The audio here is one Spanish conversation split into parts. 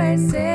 I said.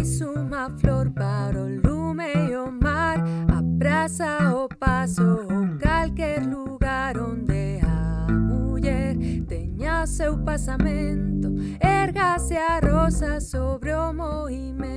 Uma flor para o lume e o mar, a praça, o paso ou qualquer lugar onde a mulher tenha seu passamento, erga-se a rosa sobre o movimento.